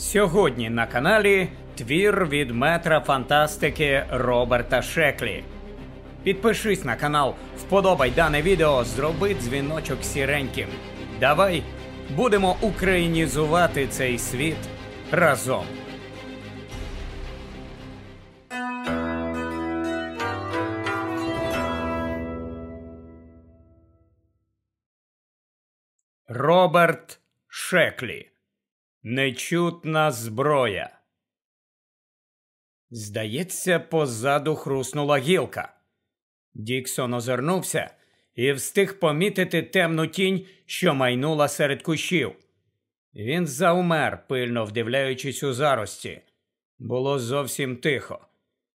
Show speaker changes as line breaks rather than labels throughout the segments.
Сьогодні на каналі твір від метра фантастики Роберта Шеклі. Підпишись на канал, вподобай дане відео, зроби дзвіночок сіреньким. Давай будемо українізувати цей світ разом. Роберт Шеклі. Нечутна зброя. Здається, позаду хруснула гілка. Діксон озирнувся і встиг помітити темну тінь, що майнула серед кущів. Він заумер, пильно вдивляючись у зарості. Було зовсім тихо.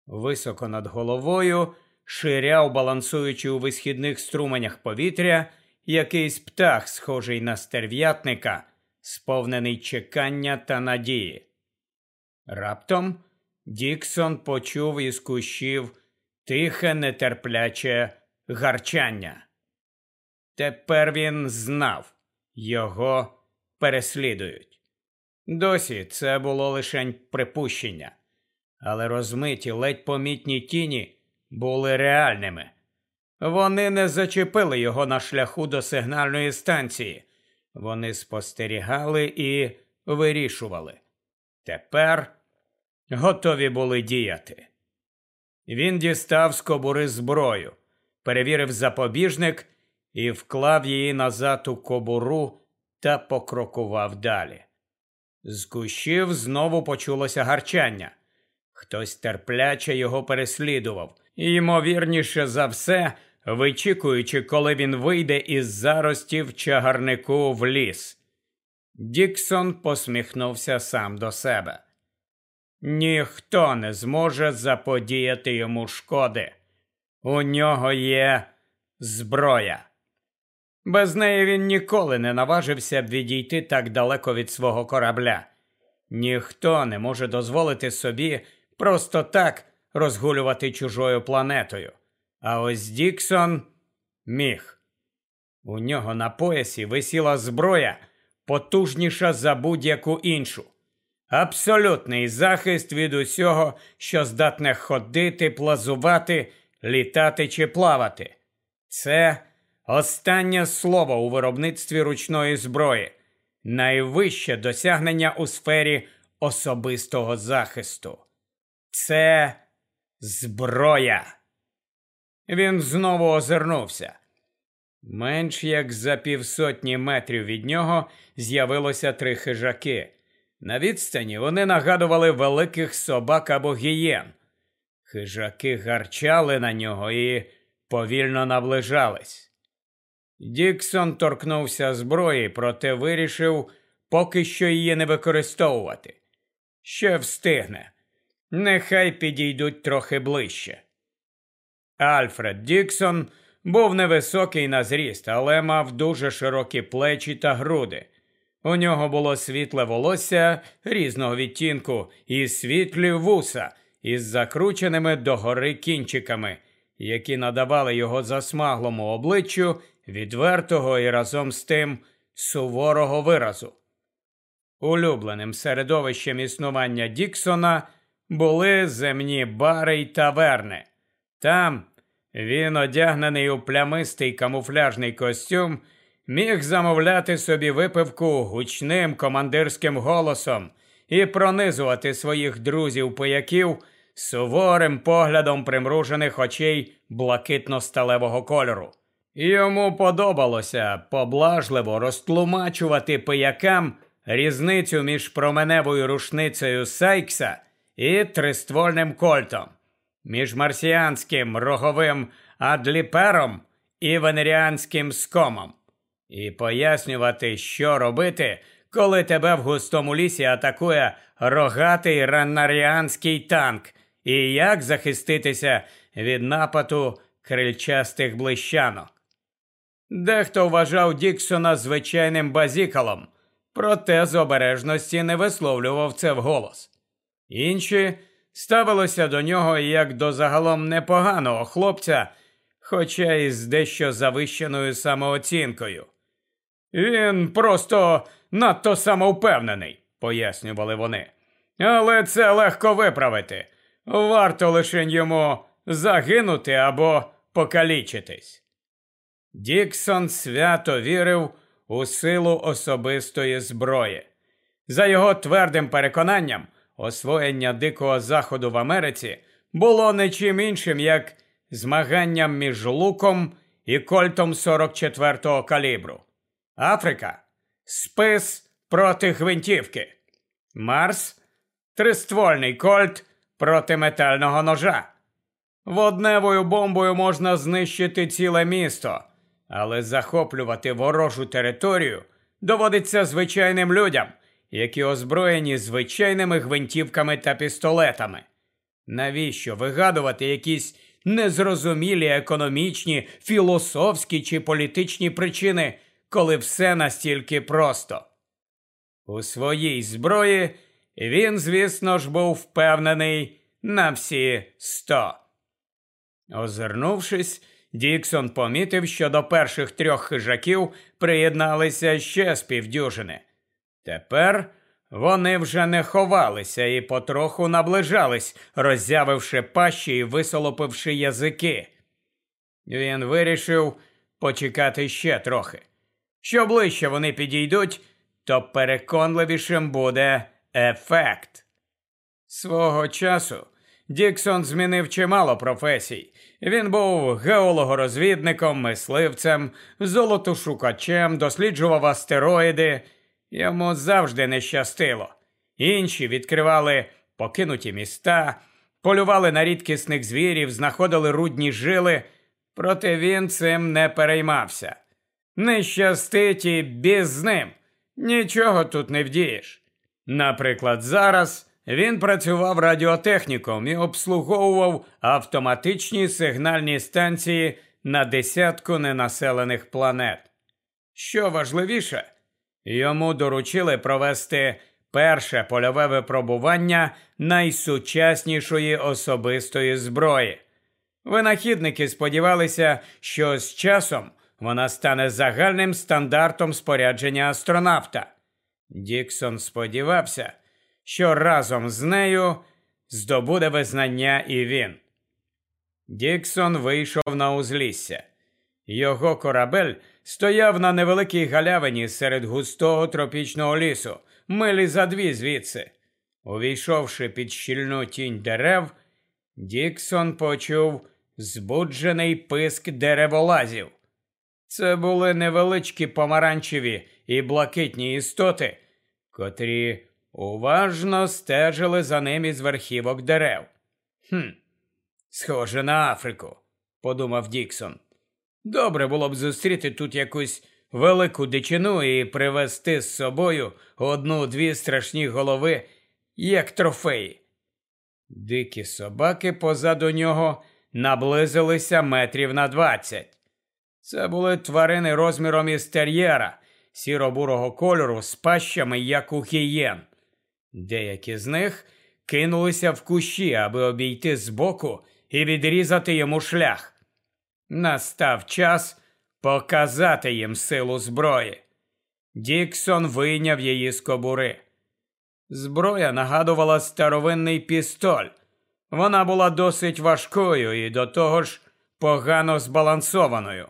Високо над головою ширяв, балансуючи у висхідних струменях повітря, якийсь птах, схожий на стерв'ятника, сповнений чекання та надії. Раптом Діксон почув із кущів тихе, нетерпляче гарчання. Тепер він знав, його переслідують. Досі це було лише припущення, але розмиті ледь помітні тіні були реальними. Вони не зачепили його на шляху до сигнальної станції. Вони спостерігали і вирішували. Тепер готові були діяти. Він дістав з кобури зброю, перевірив запобіжник і вклав її назад у кобуру та покрокував далі. З кущів знову почулося гарчання. Хтось терпляче його переслідував, і, ймовірніше за все, вичікуючи, коли він вийде із заростів чагарнику в ліс. Діксон посміхнувся сам до себе. Ніхто не зможе заподіяти йому шкоди. У нього є зброя. Без неї він ніколи не наважився б відійти так далеко від свого корабля. Ніхто не може дозволити собі просто так розгулювати чужою планетою. А ось Діксон міг. У нього на поясі висіла зброя потужніша за будь-яку іншу. Абсолютний захист від усього, що здатне ходити, плазувати, літати чи плавати. Це останнє слово у виробництві ручної зброї, найвище досягнення у сфері особистого захисту. Це зброя. Він знову озирнувся. Менш як за півсотні метрів від нього з'явилося три хижаки. На відстані вони нагадували великих собак або гієн. Хижаки гарчали на нього і повільно наближались. Діксон торкнувся зброї, проте вирішив поки що її не використовувати. Ще встигне. Нехай підійдуть трохи ближче. Альфред Діксон був невисокий на зріст, але мав дуже широкі плечі та груди. У нього було світле волосся різного відтінку і світлі вуса із закрученими догори кінчиками, які надавали його засмаглому обличчю відвертого і разом з тим суворого виразу. Улюбленим середовищем існування Діксона були земні бари й таверни. Там він, одягнений у плямистий камуфляжний костюм, міг замовляти собі випивку гучним командирським голосом і пронизувати своїх друзів-пояків суворим поглядом примружених очей блакитно-сталевого кольору. Йому подобалося поблажливо розтлумачувати пиякам різницю між променевою рушницею Сайкса і триствольним кольтом між марсіанським роговим адліпером і венеріанським скомом, і пояснювати, що робити, коли тебе в густому лісі атакує рогатий раннаріанський танк, і як захиститися від нападу крильчастих блищанок. Дехто вважав Діксона звичайним базікалом, проте з обережності не висловлював це вголос. Інші ставилося до нього як до загалом непоганого хлопця, хоча і з дещо завищеною самооцінкою. Він просто надто самовпевнений, пояснювали вони. Але це легко виправити. Варто лише йому загинути або покалічитись. Діксон свято вірив у силу особистої зброї. За його твердим переконанням, освоєння Дикого Заходу в Америці було не чим іншим, як змаганням між луком і кольтом 44-го калібру. Африка спис проти гвинтівки. Марс триствольний кольт проти метального ножа. Водневою бомбою можна знищити ціле місто, але захоплювати ворожу територію доводиться звичайним людям, які озброєні звичайними гвинтівками та пістолетами. Навіщо вигадувати якісь незрозумілі економічні, філософські чи політичні причини, коли все настільки просто? У своїй зброї він, звісно ж, був впевнений на всі сто. Озирнувшись, Діксон помітив, що до перших трьох хижаків приєдналися ще з півдюжини. Тепер вони вже не ховалися і потроху наближались, роззявивши пащі і висолопивши язики. Він вирішив почекати ще трохи. Що ближче вони підійдуть, то переконливішим буде ефект. Свого часу Діксон змінив чимало професій. Він був геологорозвідником, мисливцем, золотошукачем, досліджував астероїди. Йому завжди не щастило. Інші відкривали покинуті міста, полювали на рідкісних звірів, знаходили рудні жили, проте він цим не переймався. Не щастить і біз з ним. Нічого тут не вдієш. Наприклад, зараз він працював радіотехніком і обслуговував автоматичні сигнальні станції на десятку ненаселених планет. Що важливіше, йому доручили провести перше польове випробування найсучаснішої особистої зброї. Винахідники сподівалися, що з часом вона стане загальним стандартом спорядження астронавта. Діксон сподівався, що разом з нею здобуде визнання і він. Діксон вийшов на узлісся. Його корабель стояв на невеликій галявині серед густого тропічного лісу, милі за дві звідси. Увійшовши під щільну тінь дерев, Діксон почув збуджений писк дереволазів. Це були невеличкі помаранчеві і блакитні істоти, котрі уважно стежили за ним із верхівок дерев. «Хм, Схоже на Африку, подумав Діксон. Добре було б зустріти тут якусь велику дичину і привезти з собою одну-дві страшні голови, як трофеї. Дикі собаки позаду нього наблизилися метрів на двадцять. Це були тварини розміром із тер'єра, сіро-бурого кольору з пащами, як у гієн. Деякі з них кинулися в кущі, аби обійти збоку і відрізати йому шлях. Настав час показати їм силу зброї. Діксон вийняв її з кобури. Зброя нагадувала старовинний пістоль. Вона була досить важкою і до того ж погано збалансованою.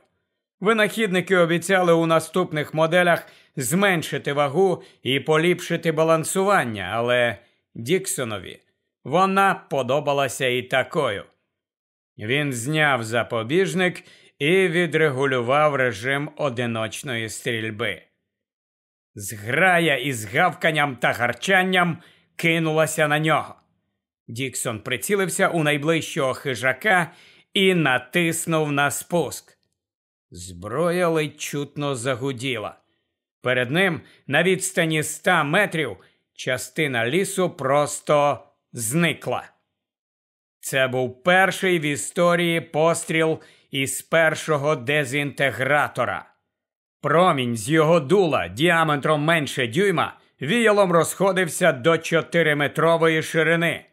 Винахідники обіцяли у наступних моделях зменшити вагу і поліпшити балансування, але Діксонові вона подобалася і такою. Він зняв запобіжник і відрегулював режим одиночної стрільби. Зграя із гавканням та гарчанням кинулася на нього. Діксон прицілився у найближчого хижака і натиснув на спуск. Зброя ледь чутно загуділа. Перед ним на відстані ста метрів частина лісу просто зникла. Це був перший в історії постріл із першого дезінтегратора. Промінь з його дула діаметром менше дюйма віялом розходився до 4-метрової ширини.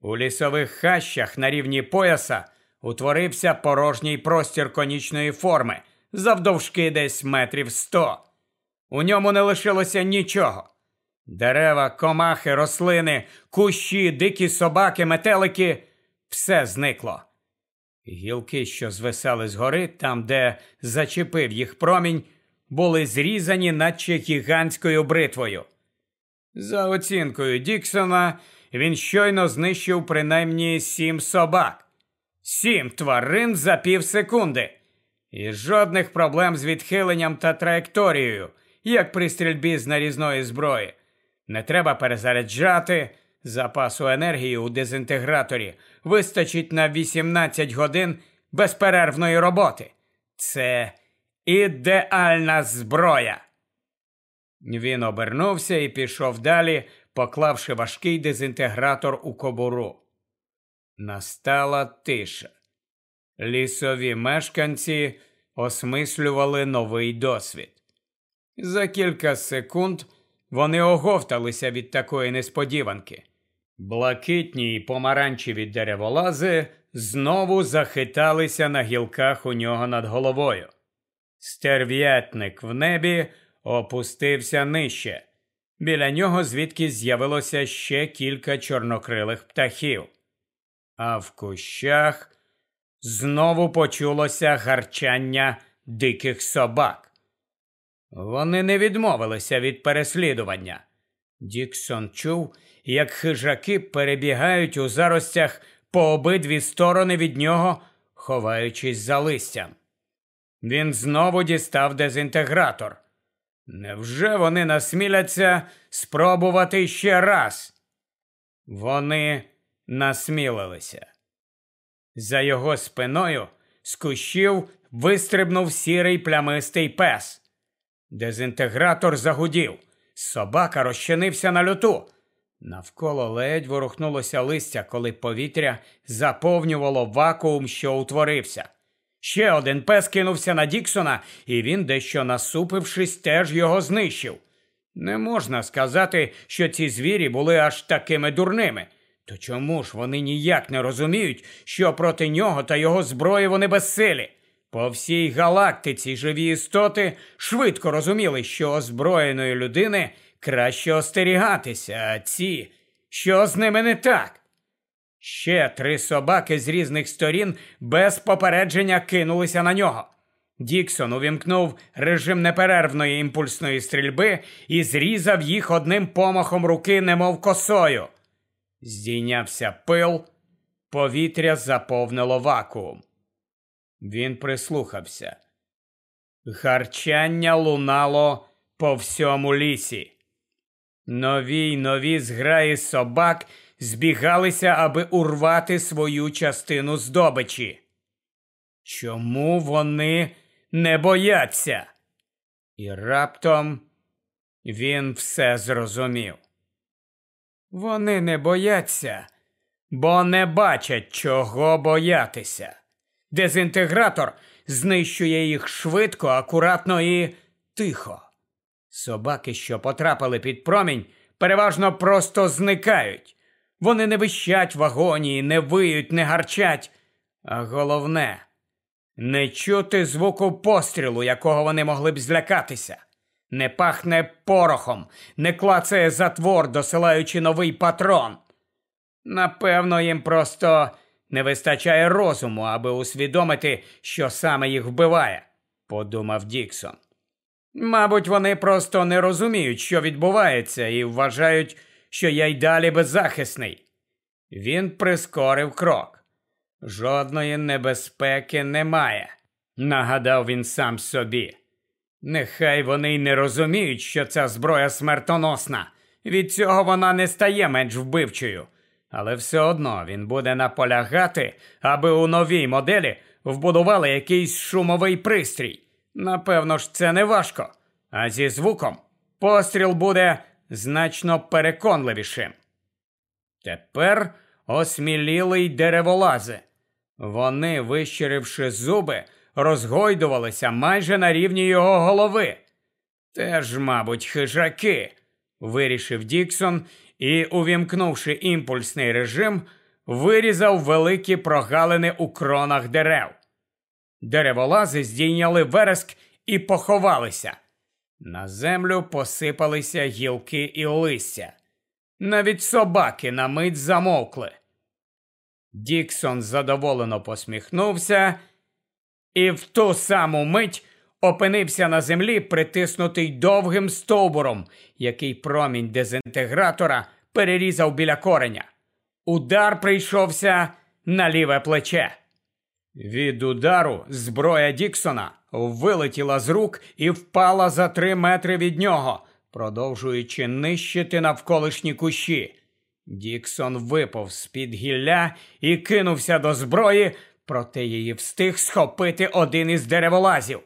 У лісових хащах на рівні пояса утворився порожній простір конічної форми, завдовжки десь метрів сто. У ньому не лишилося нічого. Дерева, комахи, рослини, кущі, дикі собаки, метелики все зникло. Гілки, що звисали згори, там, де зачепив їх промінь, були зрізані, наче гігантською бритвою. За оцінкою Діксона, він щойно знищив принаймні сім собак, сім тварин за пів секунди. І жодних проблем з відхиленням та траєкторією, як при стрільбі з нарізної зброї. Не треба перезаряджати. Запасу енергії у дезінтеграторі вистачить на 18 годин безперервної роботи. Це ідеальна зброя. Він обернувся і пішов далі, поклавши важкий дезінтегратор у кобуру. Настала тиша. Лісові мешканці осмислювали новий досвід. За кілька секунд вони оговталися від такої несподіванки. Блакитні й помаранчеві дереволази знову захиталися на гілках у нього над головою. Стерв'ятник в небі опустився нижче. Біля нього звідки з'явилося ще кілька чорнокрилих птахів. А в кущах знову почулося гарчання диких собак. Вони не відмовилися від переслідування. Діксон чув, як хижаки перебігають у заростях по обидві сторони від нього, ховаючись за листям. Він знову дістав дезінтегратор. Невже вони насміляться спробувати ще раз? Вони насмілилися. За його спиною з кущів вистрибнув сірий плямистий пес. Дезінтегратор загудів. Собака розчинився на люту. Навколо ледь ворухнулося листя, коли повітря заповнювало вакуум, що утворився. Ще один пес кинувся на Діксона, і він, дещо насупившись, теж його знищив. Не можна сказати, що ці звірі були аж такими дурними. То чому ж вони ніяк не розуміють, що проти нього та його зброї вони безсилі? По всій галактиці живі істоти швидко розуміли, що озброєної людини краще остерігатися, а ці, що з ними не так. Ще три собаки з різних сторін без попередження кинулися на нього. Діксон увімкнув режим неперервної імпульсної стрільби і зрізав їх одним помахом руки, немов косою. Здійнявся пил, повітря заповнило вакуум. Він прислухався. Гарчання лунало по всьому лісі. Нові й нові зграї собак збігалися, аби урвати свою частину здобичі. Чому вони не бояться? І раптом він все зрозумів. Вони не бояться, бо не бачать, чого боятися. Дезінтегратор знищує їх швидко, акуратно і тихо. Собаки, що потрапили під промінь, переважно просто зникають. Вони не вищать в агонії, не виють, не гарчать. А головне не чути звуку пострілу, якого вони могли б злякатися. Не пахне порохом, не клацає затвор, досилаючи новий патрон. Напевно, їм просто не вистачає розуму, аби усвідомити, що саме їх вбиває, подумав Діксон. Мабуть, вони просто не розуміють, що відбувається, і вважають, що я й далі беззахисний. Він прискорив крок. Жодної небезпеки немає, нагадав він сам собі. Нехай вони й не розуміють, що ця зброя смертоносна. Від цього вона не стає менш вбивчою. Але все одно він буде наполягати, аби у новій моделі вбудували якийсь шумовий пристрій. Напевно ж, це не важко. А зі звуком постріл буде значно переконливішим. Тепер осміліли й дереволази. Вони, вищиривши зуби, розгойдувалися майже на рівні його голови. Теж, мабуть, хижаки, вирішив Діксон і, увімкнувши імпульсний режим, вирізав великі прогалини у кронах дерев. Дереволази здійняли вереск і поховалися. На землю посипалися гілки і листя. Навіть собаки на мить замовкли. Діксон задоволено посміхнувся і в ту саму мить опинився на землі, притиснутий довгим стовбуром, який промінь дезінтегратора перерізав біля кореня. Удар прийшовся на ліве плече. Від удару зброя Діксона вилетіла з рук і впала за три метри від нього, продовжуючи нищити навколишні кущі. Діксон випав з під гілля і кинувся до зброї, проте її встиг схопити один із дереволазів.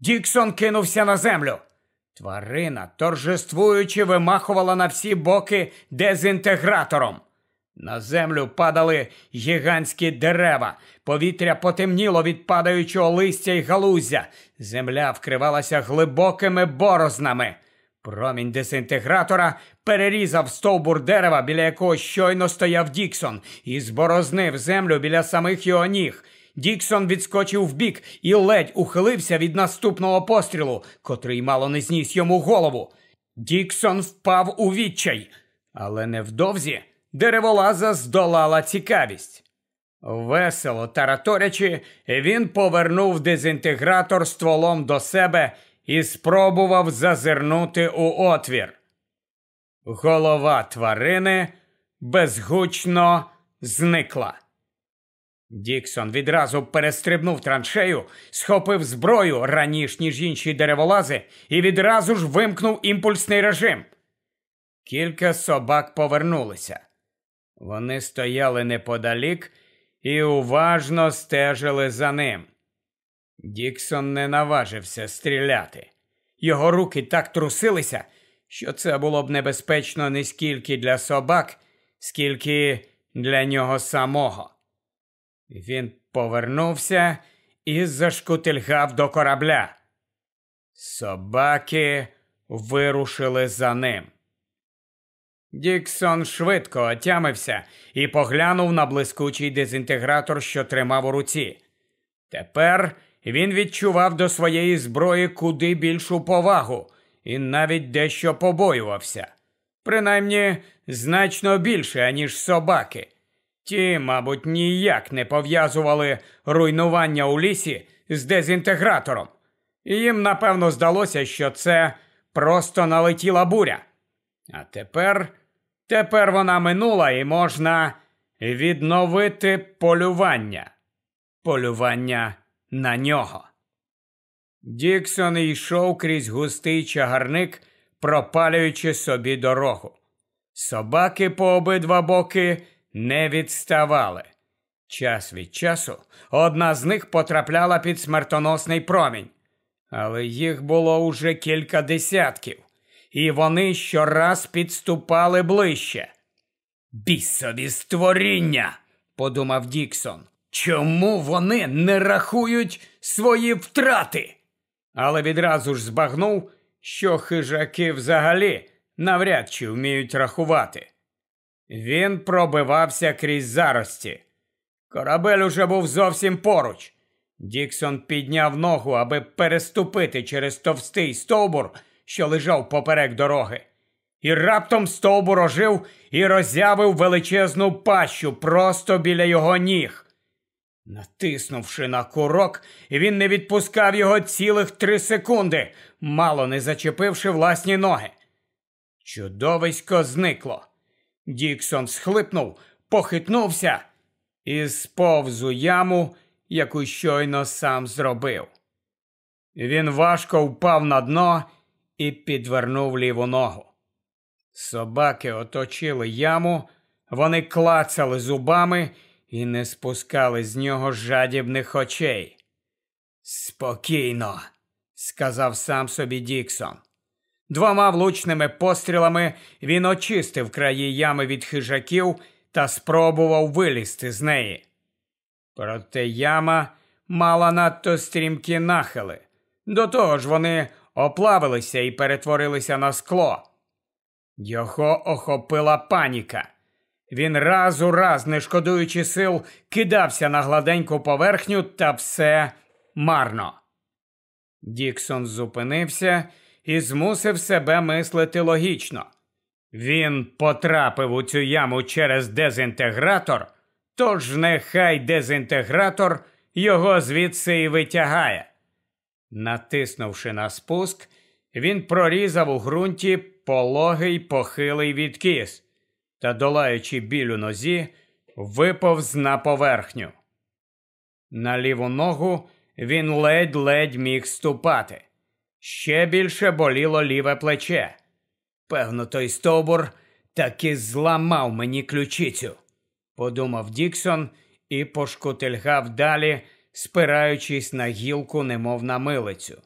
Діксон кинувся на землю. Тварина, торжествуючи, вимахувала на всі боки дезінтегратором. На землю падали гігантські дерева, повітря потемніло від падаючого листя й галузя, земля вкривалася глибокими борознами. Промінь дезінтегратора перерізав стовбур дерева, біля якого щойно стояв Діксон, і зборознив землю біля самих його ніг. Діксон відскочив вбік і ледь ухилився від наступного пострілу, котрий мало не зніс йому голову. Діксон впав у відчай, але невдовзі дереволаза здолала цікавість. Весело тараторячи, він повернув дезінтегратор стволом до себе і спробував зазирнути у отвір. Голова тварини безгучно зникла. Діксон відразу перестрибнув траншею, схопив зброю раніш, ніж інші дереволази, і відразу ж вимкнув імпульсний режим. Кілька собак повернулися. Вони стояли неподалік і уважно стежили за ним. Діксон не наважився стріляти. Його руки так трусилися, що це було б небезпечно не скільки для собак, скільки для нього самого. Він повернувся і зашкутильгав до корабля. Собаки вирушили за ним. Діксон швидко отямився і поглянув на блискучий дезінтегратор, що тримав у руці. Тепер він відчував до своєї зброї куди більшу повагу і навіть дещо побоювався. Принаймні значно більше, аніж собаки. Ті, мабуть, ніяк не пов'язували руйнування у лісі з дезінтегратором. Їм, напевно, здалося, що це просто налетіла буря. А тепер, тепер вона минула і можна відновити полювання. Полювання на нього. Діксон йшов крізь густий чагарник, пропалюючи собі дорогу. Собаки по обидва боки не відставали. Час від часу одна з них потрапляла під смертоносний промінь, але їх було уже кілька десятків, і вони щораз підступали ближче. Бісові створіння, подумав Діксон. Чому вони не рахують свої втрати? Але відразу ж збагнув, що хижаки взагалі навряд чи вміють рахувати. Він пробивався крізь зарості. Корабель уже був зовсім поруч. Діксон підняв ногу, аби переступити через товстий стовбур, що лежав поперек дороги. І раптом стовбур ожив і роззявив величезну пащу просто біля його ніг. Натиснувши на курок, він не відпускав його цілих три секунди, мало не зачепивши власні ноги. Чудовисько зникло. Діксон схлипнув, похитнувся і сповз у яму, яку щойно сам зробив. Він важко впав на дно і підвернув ліву ногу. Собаки оточили яму, вони клацали зубами і не спускали з нього жадібних очей. Спокійно, сказав сам собі Діксон. Двома влучними пострілами він очистив краї ями від хижаків та спробував вилізти з неї. Проте яма мала надто стрімкі нахили. До того ж вони оплавилися і перетворилися на скло. Його охопила паніка. Він раз у раз, не шкодуючи сил, кидався на гладеньку поверхню та все марно. Діксон зупинився і змусив себе мислити логічно. Він потрапив у цю яму через дезінтегратор, тож нехай дезінтегратор його звідси і витягає. Натиснувши на спуск, він прорізав у ґрунті пологий похилий відкіс та, долаючи біль у нозі, виповз на поверхню. На ліву ногу він ледь-ледь міг ступати. Ще більше боліло ліве плече. Певно, той стовбур таки зламав мені ключицю, подумав Діксон і пошкутильгав далі, спираючись на гілку, немов на милицю.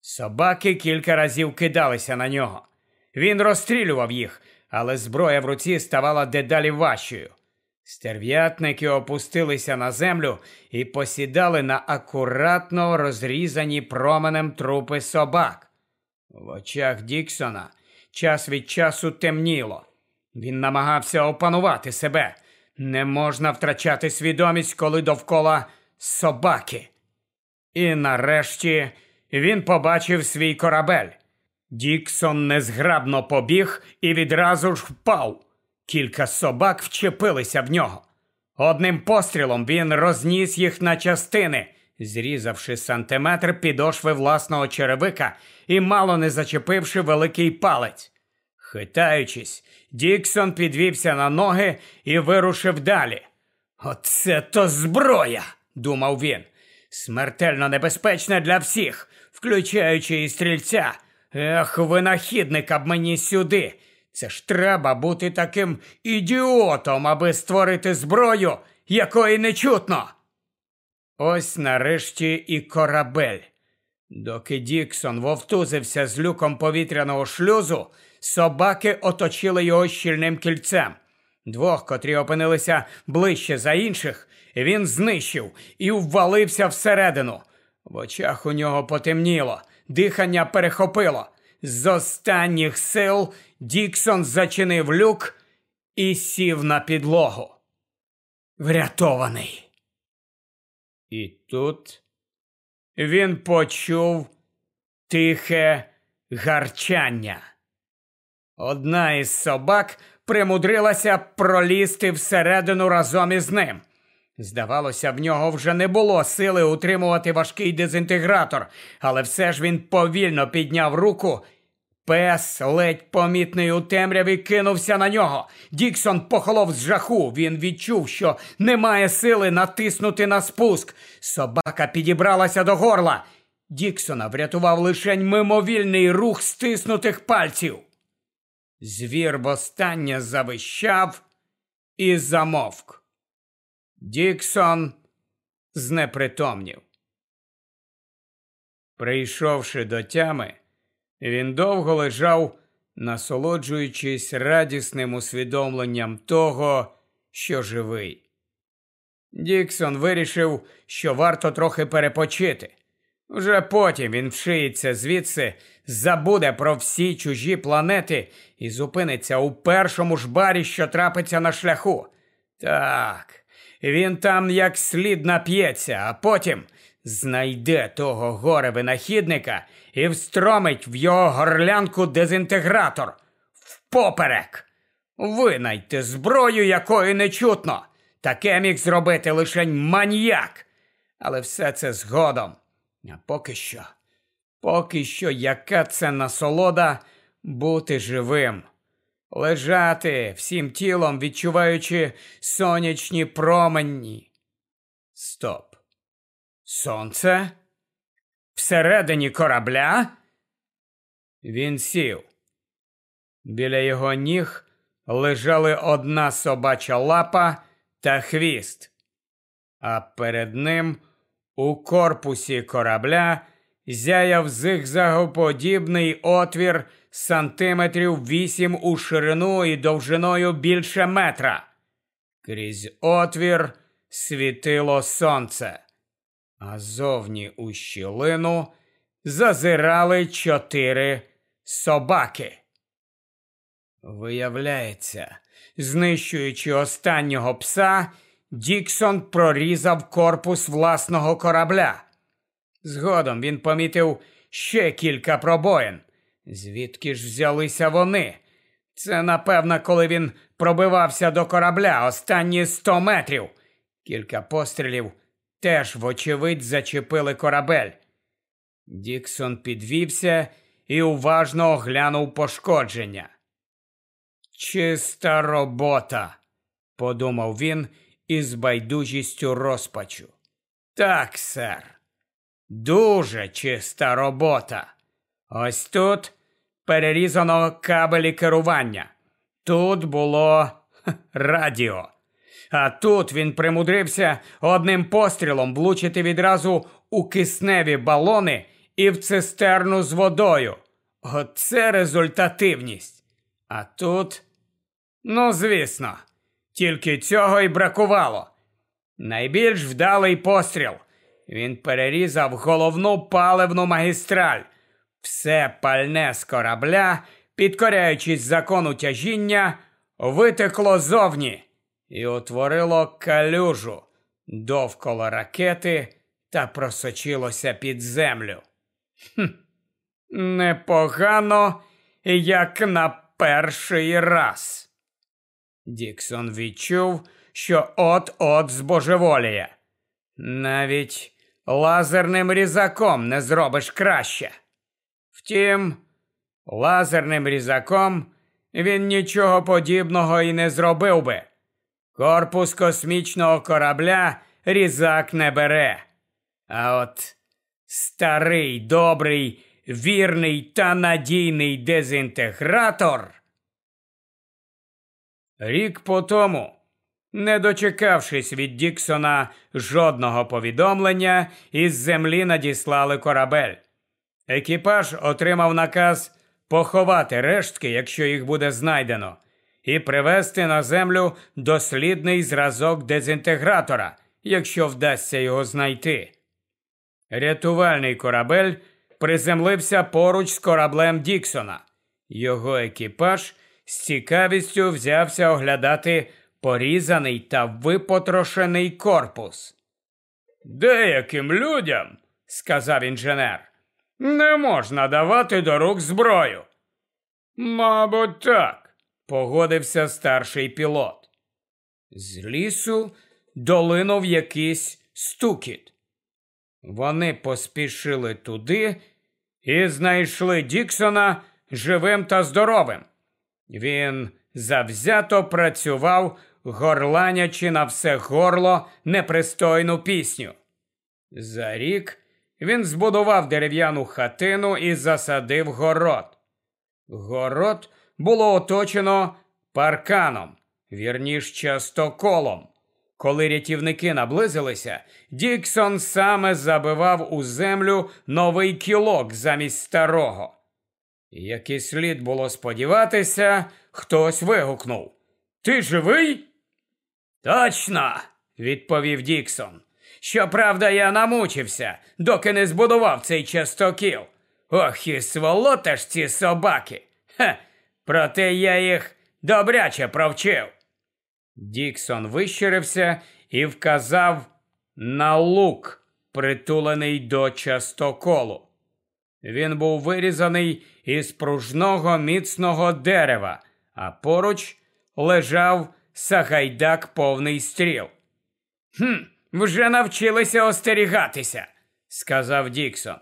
Собаки кілька разів кидалися на нього. Він розстрілював їх, але зброя в руці ставала дедалі важчою. Стерв'ятники опустилися на землю і посідали на акуратно розрізані променем трупи собак. В очах Діксона час від часу темніло. Він намагався опанувати себе. Не можна втрачати свідомість, коли довкола собаки. І нарешті він побачив свій корабель. Діксон незграбно побіг і відразу ж впав. Кілька собак вчепилися в нього. Одним пострілом він розніс їх на частини, зрізавши сантиметр підошви власного черевика і мало не зачепивши великий палець. Хитаючись, Діксон підвівся на ноги і вирушив далі. Оце то зброя, думав він. Смертельно небезпечна для всіх, включаючи і стрільця. Ех, винахідника б мені сюди. Це ж треба бути таким ідіотом, аби створити зброю, якої не чутно. Ось нарешті і корабель. Доки Діксон вовтузився з люком повітряного шлюзу, собаки оточили його щільним кільцем. Двох, котрі опинилися ближче за інших, він знищив і ввалився всередину. В очах у нього потемніло, дихання перехопило. З останніх сил Діксон зачинив люк і сів на підлогу. Врятований. І тут він почув тихе гарчання. Одна із собак примудрилася пролізти всередину разом із ним. Здавалося, в нього вже не було сили утримувати важкий дезінтегратор, але все ж він повільно підняв руку. Пес, ледь помітний у темряві, кинувся на нього. Діксон похолов з жаху. Він відчув, що немає сили натиснути на спуск. Собака підібралася до горла. Діксона врятував лишень мимовільний рух стиснутих пальців. Звір востаннє завищав і замовк. Діксон знепритомнів. Прийшовши до тями, він довго лежав, насолоджуючись радісним усвідомленням того, що живий. Діксон вирішив, що варто трохи перепочити. Вже потім він вшиється звідси, забуде про всі чужі планети і зупиниться у першому ж барі, що трапиться на шляху. Так, він там як слід нап'ється, а потім знайде того горе винахідника і встромить в його горлянку дезінтегратор впоперек. Винайте зброю, якої не чутно. Таке міг зробити лишень маніяк. Але все це згодом. А поки що, поки що, яка це насолода бути живим лежати всім тілом, відчуваючи сонячні промені. Стоп. Сонце? Всередині корабля? Він сів. Біля його ніг лежали одна собача лапа та хвіст, а перед ним у корпусі корабля зяяв зигзагоподібний отвір сантиметрів вісім у ширину і довжиною більше метра. Крізь отвір світило сонце, а зовні у щілину зазирали чотири собаки. Виявляється, знищуючи останнього пса, Діксон прорізав корпус власного корабля. Згодом він помітив ще кілька пробоїн. Звідки ж взялися вони? Це напевно, коли він пробивався до корабля останні сто метрів. Кілька пострілів теж, вочевидь, зачепили корабель. Діксон підвівся і уважно оглянув пошкодження. Чиста робота, подумав він із байдужістю розпачу. Так, сер, дуже чиста робота. Ось тут перерізано кабелі керування. Тут було радіо. А тут він примудрився одним пострілом влучити відразу у кисневі балони і в цистерну з водою. Оце результативність. А тут, ну, звісно, тільки цього й бракувало. Найбільш вдалий постріл. Він перерізав головну паливну магістраль. Все пальне з корабля, підкоряючись закону тяжіння, витекло зовні і утворило калюжу довкола ракети та просочилося під землю. Хм, Непогано, як на перший раз. Діксон відчув, що от-от збожеволіє. Навіть лазерним різаком не зробиш краще. Втім, лазерним різаком він нічого подібного і не зробив би. Корпус космічного корабля різак не бере. А от старий, добрий, вірний та надійний дезінтегратор. Рік по тому, не дочекавшись від Діксона жодного повідомлення, із землі надіслали корабель. Екіпаж отримав наказ поховати рештки, якщо їх буде знайдено, і привезти на землю дослідний зразок дезінтегратора, якщо вдасться його знайти. Рятувальний корабель приземлився поруч з кораблем Діксона. Його екіпаж з цікавістю взявся оглядати порізаний та випотрошений корпус. Деяким людям, сказав інженер, не можна давати до рук зброю. Мабуть, так, погодився старший пілот. З лісу долинув якийсь стукіт. Вони поспішили туди і знайшли Діксона живим та здоровим. Він завзято працював, горланячи на все горло непристойну пісню. За рік він збудував дерев'яну хатину і засадив город. Город було оточено парканом, вірніш частоколом. Коли рятівники наблизилися, Діксон саме забивав у землю новий кілок замість старого. Як і слід було сподіватися, хтось вигукнув Ти живий? Точно, відповів Діксон. Щоправда, я намучився, доки не збудував цей частокіл. Ох, і сволота ж ці собаки. Хе, проте я їх добряче провчив. Діксон вищирився і вказав на лук, притулений до частоколу. Він був вирізаний із пружного міцного дерева, а поруч лежав сагайдак повний стріл. «Хм, вже навчилися остерігатися, сказав Діксон.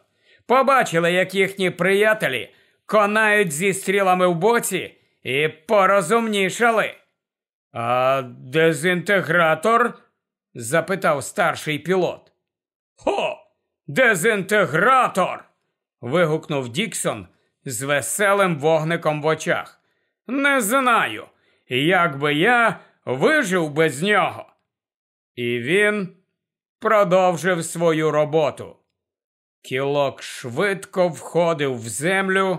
Побачили, як їхні приятелі конають зі стрілами в боці і порозумнішали. А дезінтегратор? запитав старший пілот. Хо, дезінтегратор. вигукнув Діксон з веселим вогником в очах. Не знаю, як би я вижив без нього. І він продовжив свою роботу. Кілок швидко входив в землю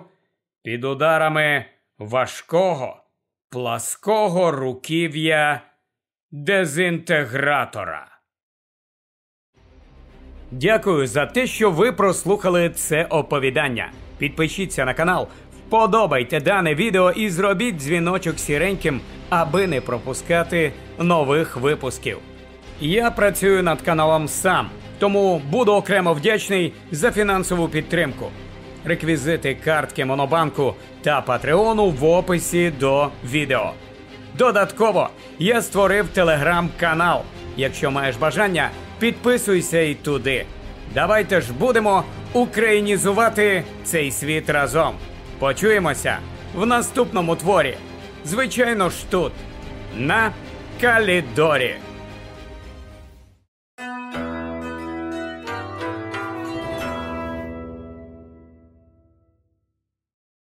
під ударами важкого, плаского руків'я дезінтегратора. Дякую за те, що ви прослухали це оповідання. Підпишіться на канал, вподобайте дане відео і зробіть дзвіночок сіреньким, аби не пропускати нових випусків. Я працюю над каналом сам, тому буду окремо вдячний за фінансову підтримку. Реквізити картки Монобанку та Патреону в описі до відео. Додатково я створив телеграм-канал. Якщо маєш бажання, підписуйся і туди. Давайте ж будемо українізувати цей світ разом. Почуємося в наступному творі. Звичайно ж тут, на Калідорі.